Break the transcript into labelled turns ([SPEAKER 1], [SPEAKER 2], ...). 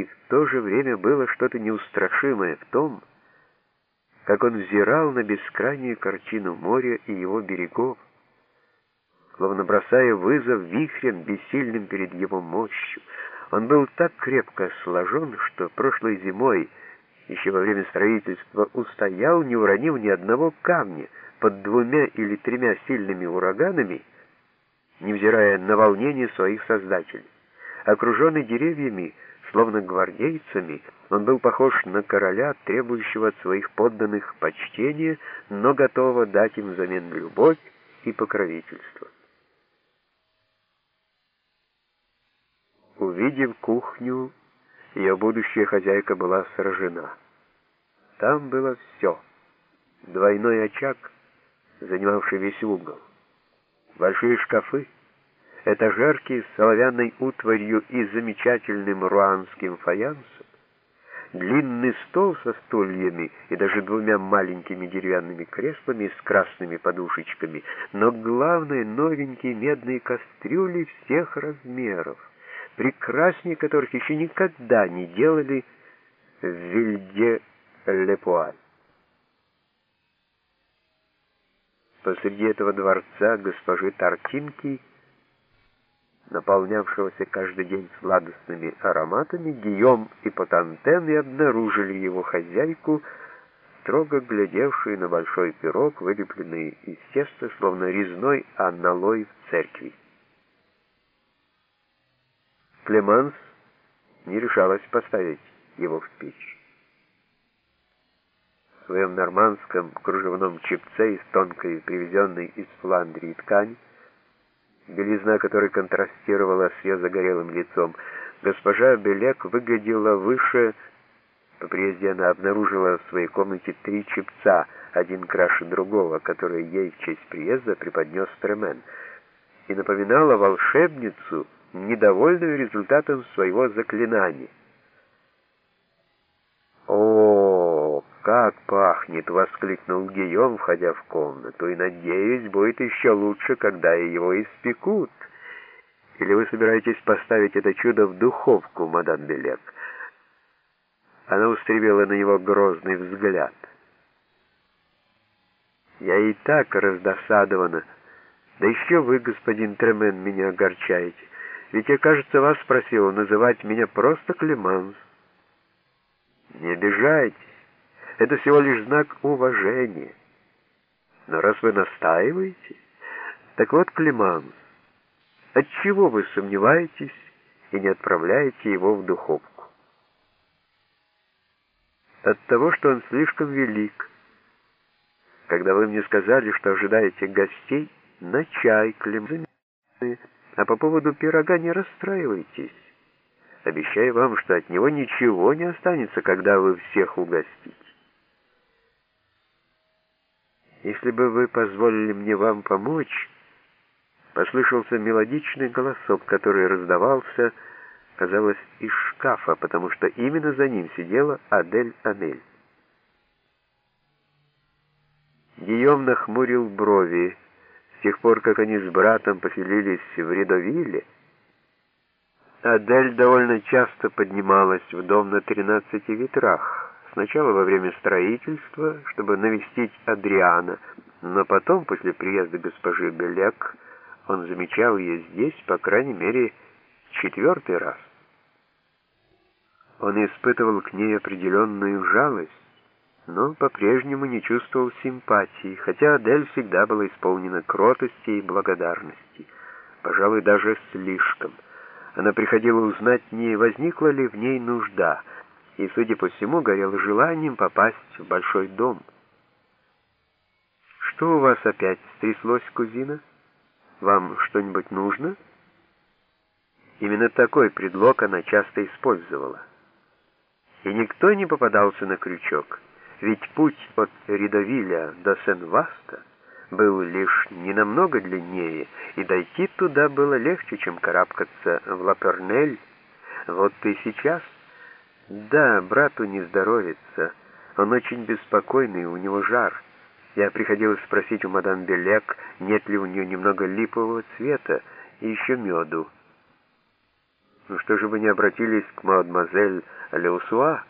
[SPEAKER 1] и в то же время было что-то неустрашимое в том, как он взирал на бескрайнюю картину моря и его берегов, словно бросая вызов вихрем, бессильным перед его мощью. Он был так крепко сложен, что прошлой зимой, еще во время строительства, устоял, не уронив ни одного камня под двумя или тремя сильными ураганами, невзирая на волнение своих создателей. Окруженный деревьями, словно гвардейцами, он был похож на короля, требующего от своих подданных почтения, но готового дать им взамен любовь и покровительство. Увидев кухню, ее будущая хозяйка была сражена. Там было все. Двойной очаг, занимавший весь угол. Большие шкафы, этажерки с соловянной утварью и замечательным руанским фаянсом, длинный стол со стульями и даже двумя маленькими деревянными креслами с красными подушечками, но главное — новенькие медные кастрюли всех размеров, прекраснее которых еще никогда не делали в Вильде-Лепуаль. Посреди этого дворца госпожи Тартинки, наполнявшегося каждый день сладостными ароматами, Гийом и Потантен и обнаружили его хозяйку, строго глядевшую на большой пирог, вылепленный из теста, словно резной аналой в церкви. Клеманс не решалась поставить его в печь. В своем нормандском кружевном чепце из тонкой, привезенной из Фландрии ткани, белизна которой контрастировала с ее загорелым лицом, госпожа Белек выглядела выше. По приезде она обнаружила в своей комнате три чепца, один краше другого, которые ей в честь приезда преподнес Тремен, и напоминала волшебницу — недовольную результатом своего заклинания. Как пахнет!» — воскликнул Гийом, входя в комнату. «И, надеюсь, будет еще лучше, когда его испекут. Или вы собираетесь поставить это чудо в духовку, мадам Белек?» Она устремила на него грозный взгляд. «Я и так раздосадована. Да еще вы, господин Тремен, меня огорчаете. Ведь я, кажется, вас спросил называть меня просто Клеманс. Не обижайтесь, это всего лишь знак уважения. Но раз вы настаиваете, так вот, Клеманс, отчего вы сомневаетесь и не отправляете его в духовку? От того, что он слишком велик. Когда вы мне сказали, что ожидаете гостей, на чай, Клеманс, а по поводу пирога не расстраивайтесь. Обещаю вам, что от него ничего не останется, когда вы всех угостите. Если бы вы позволили мне вам помочь, послышался мелодичный голосок, который раздавался, казалось, из шкафа, потому что именно за ним сидела Адель Амель. Гийом нахмурил брови, с тех пор, как они с братом поселились в Редовилле, Адель довольно часто поднималась в дом на тринадцати ветрах. Сначала во время строительства, чтобы навестить Адриана, но потом, после приезда госпожи Белек, он замечал ее здесь, по крайней мере, четвертый раз. Он испытывал к ней определенную жалость, но по-прежнему не чувствовал симпатии, хотя Адель всегда была исполнена кротости и благодарности, пожалуй, даже слишком. Она приходила узнать, не возникла ли в ней нужда, и, судя по всему, горела желанием попасть в большой дом. «Что у вас опять стряслось, кузина? Вам что-нибудь нужно?» Именно такой предлог она часто использовала. И никто не попадался на крючок — ведь путь от Ридовиля до Сен-Васта был лишь ненамного длиннее, и дойти туда было легче, чем карабкаться в Лапернель. Вот и сейчас. Да, брату не здоровится. Он очень беспокойный, у него жар. Я приходилось спросить у мадам Белек, нет ли у нее немного липового цвета и еще меду. Ну что же вы не обратились к мадемуазель Леусуа?